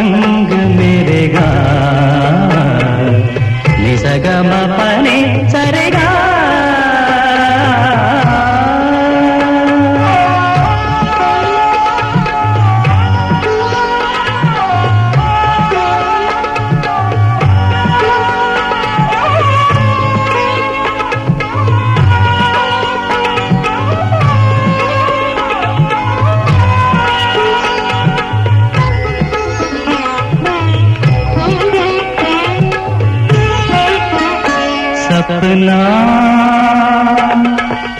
தங்க सपना।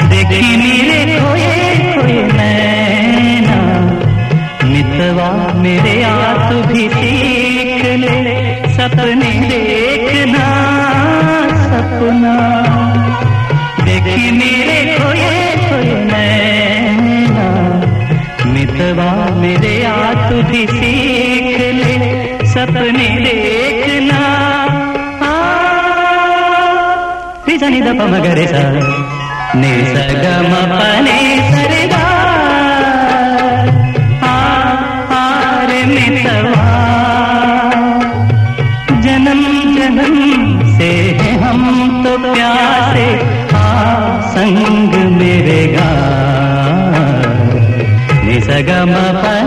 देखी मेरे खोए खोए नैना। मितवा मेरे आँसू भी सीख ले, सपने देखना, सपना। देखी मेरे खोए खोए नैना। मितवा मेरे आँसू भी सीख ले, सपने देखना గమగరిస నిస గమ పనే సరిదా జనం జనం సే హమ్తో ప్యాసే ఆ సంగ్ మేరే గా నిస గమ పనే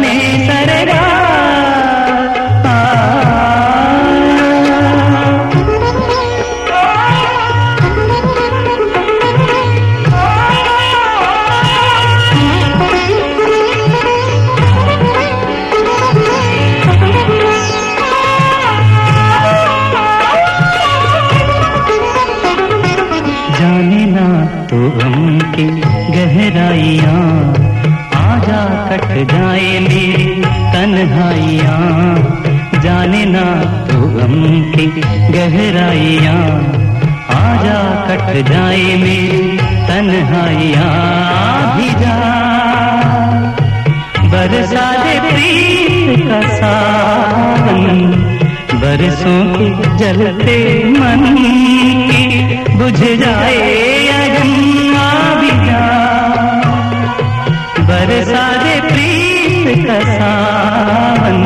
तो गम की गहराइया, आजा कट जाए मेरी तन्हाइया। जाने ना तो गम की गहराइया, आजा कट जाए मेरी तन्हाइया। भी जा बरसा दे प्रीत बरसों के जलते मन बुझ जाए। सावन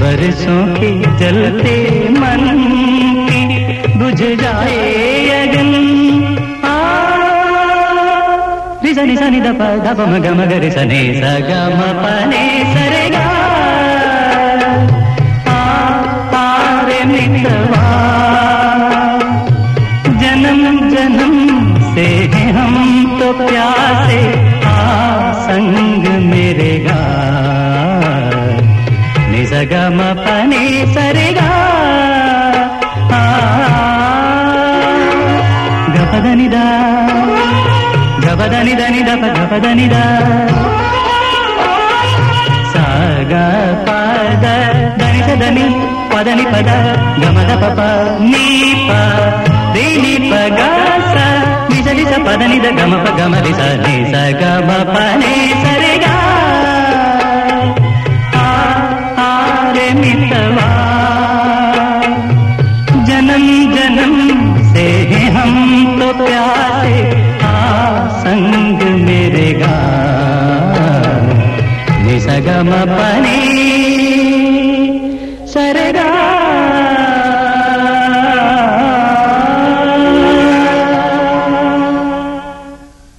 बरसों के चलते मन बुझ जाए अगन। रिसा निशा दप दप मग मग रिसा ने सा ग, म प, ने जन्म जन्म से हम तो प्यासे దని దప గపదనిదా సాగ పద దని సదని పదని పద గమద పప నీ ప రేని ప గ స నిజ నిజ పద నిద గమ ప గమ రి స ని స గ మ ప ని స రే గా ఆ ఆ రే మితవా जन्म जन्म से हैं हम तो प्यासे